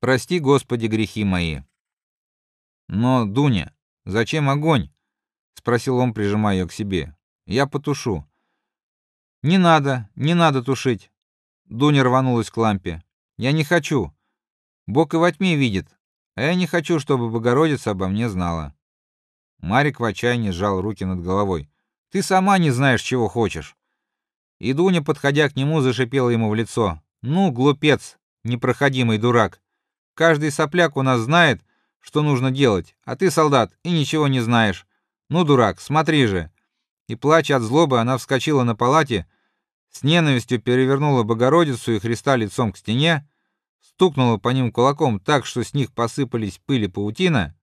Прости, Господи, грехи мои. Но, Дуня, зачем огонь? спросил он, прижимая ее к себе. Я потушу. Не надо, не надо тушить. Дуня рванулась к лампе. Я не хочу. Бог и во тьме видит, а я не хочу, чтобы Богородица обо мне знала. Марик в отчаянии сжал руки над головой. Ты сама не знаешь, чего хочешь. И Дуня, подходя к нему, зашипела ему в лицо: "Ну, глупец, непроходимый дурак. Каждый сопляк у нас знает, что нужно делать, а ты солдат и ничего не знаешь. Ну, дурак, смотри же". И плача от злобы, она вскочила на палате, с ненавистью перевернула Богородицу и Христа лицом к стене, стукнула по ним кулаком так, что с них посыпались пыль и паутина.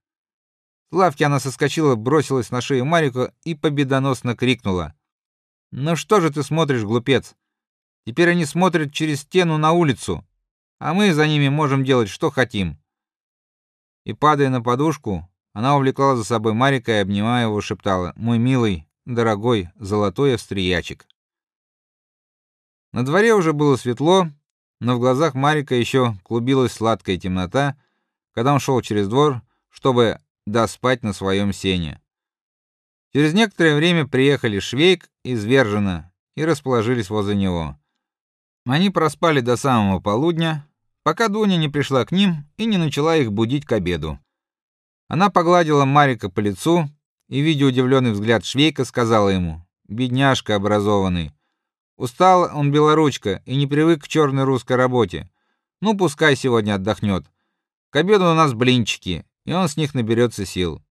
С лавки она соскочила, бросилась на шею Марику и победоносно крикнула: "Ну что же ты смотришь, глупец? Теперь они смотрят через стену на улицу, а мы за ними можем делать что хотим". И падая на подушку, она увлекла за собой Марика и обнимая его, шептала: "Мой милый, дорогой, золотой австриячек". На дворе уже было светло, но в глазах Марика еще клубилась сладкая темнота, когда он шел через двор, чтобы доспать на своем сене. Через некоторое время приехали Швейк и Звержина и расположились возле него. Они проспали до самого полудня, пока Дуня не пришла к ним и не начала их будить к обеду. Она погладила Марика по лицу и, видя удивленный взгляд Швейка, сказала ему: "Бедняжка образованный, Устал он белоручка и не привык к черной русской работе. Ну, пускай сегодня отдохнет. К обеду у нас блинчики, и он с них наберется сил.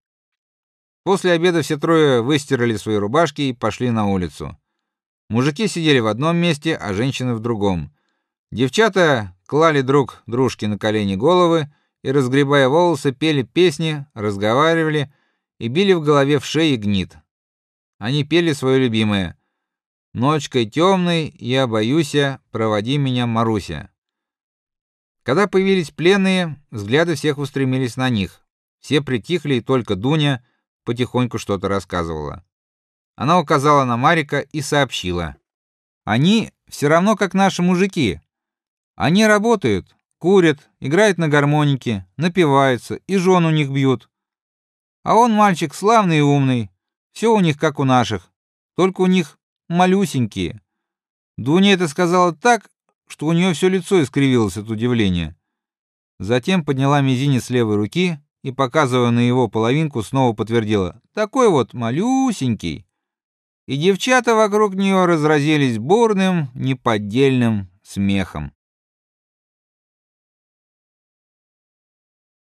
После обеда все трое выстирали свои рубашки и пошли на улицу. Мужики сидели в одном месте, а женщины в другом. Девчата клали друг дружке на колени головы и разгребая волосы, пели песни, разговаривали и били в голове в шее гнит. Они пели свое любимое: Ночкой темной я боюся, проводи меня, Маруся. Когда появились пленные, взгляды всех устремились на них. Все притихли, и только Дуня потихоньку что-то рассказывала. Она указала на Марика и сообщила: "Они все равно как наши мужики. Они работают, курят, играют на гармонике, напиваются и жен у них бьют. А он мальчик славный и умный. Все у них как у наших. Только у них малюсенькие. Дуня это сказала так, что у нее все лицо искривилось от удивления. Затем подняла мизинец левой руки и, показывая на его половинку, снова подтвердила: "Такой вот малюсенький". И девчата вокруг нее разразились бурным, неподдельным смехом.